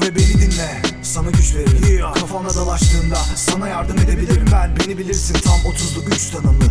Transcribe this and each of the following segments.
ve beni dinle. Sana güç veririm. Yeah. Kafamda dalaştığında sana yardım edebilirim. Ben Beni bilirsin tam 30'lu güç tanımlı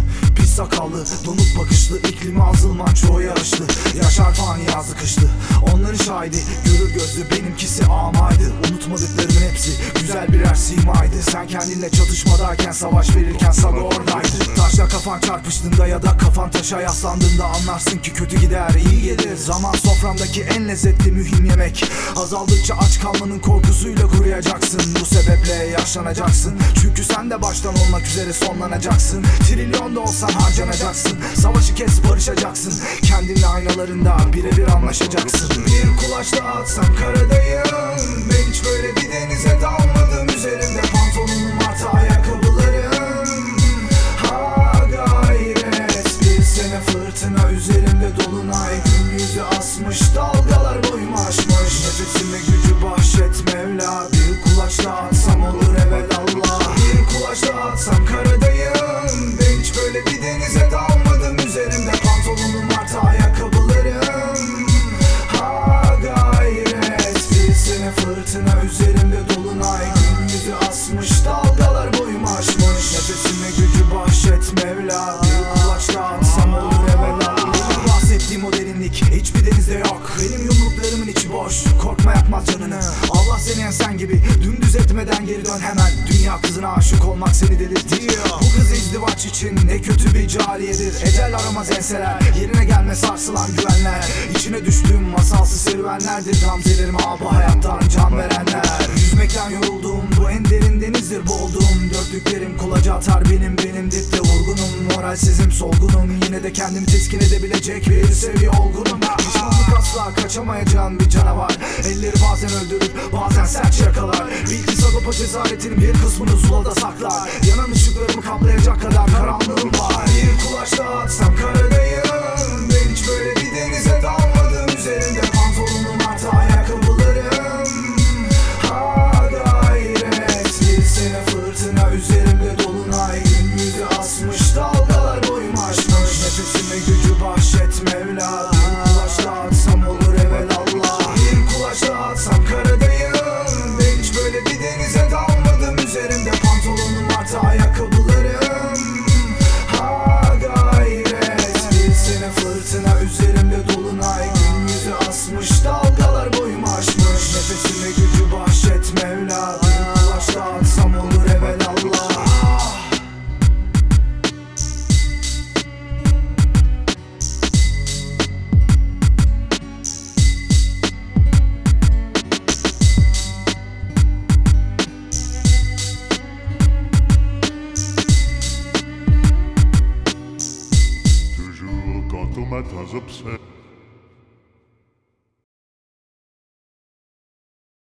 sakallı, donuk bakışlı iklimi azılman çoğu yağışlı Yaşar fani yazlı kışlı. Onların şahidi görür gözlü benimkisi amaydı. Unutmadıklarımın hepsi güzel birer simaydı. Sen kendinle çatışmadayken savaş verirken saga oradaydı. Taşla kafan çarpıştığında ya da kafan taşa yaslandığında Anlarsın ki kötü gider iyi gelir. Zaman soframdaki en lezzetli mühim yemek. Azaldıkça aç kalmanın korkusuyla kuruyacaksın. Bu sebeple yaşlanacaksın Çünkü sen de baştan olmak üzere sonlanacaksın. Trilyon da olsan harcanacaksın. Savaşı kes barışacaksın. Kendinle aynalarında birebir anlaşacaksın. Bir kulaçla atsam karadayım. Ben hiç böyle bir denize dalmadım. Üzerimde pantolonum artı ayakkabılarım. Ha gayret. Bir sene fırtına üzerimde dolunay. Gün yüzü asmış dalgalar boyumu aşmış. Nefesime gücü bahşet Mevla. Bir kulaçla atsam Yakmaz canını. Allah seni yensen gibi. Dümdüz etmeden geri dön hemen. Dünya kızına aşık olmak seni delirtiyor. Bu kız izdivaç için ne kötü bir cariyedir. Ecel aramaz enseler. Yerine gelme sarsılan güvenler. İçine düştüğüm masalsı serüvenlerdir. Gamzelerim abi hayattan can verenler. Yüzmekten yoruldum. Bu en derin denizdir. Boğuldum. Dörtlüklerim kulaca atar benim Moralsizim solgunum. Yine de kendimi teskin edebilecek bir seviye olgunum. Pişmanlık asla kaçamayacağım bir canavar. Elleri bazen öldürür bazen sert yakalar Bil ki Sagopa cesaretinin bir kısmını zulada saklar. Yanan ışıklarımı kaplayacak kadar karanlığım var. Bir kulaçla atsam karadayım böyle bir denize dal quanto upset.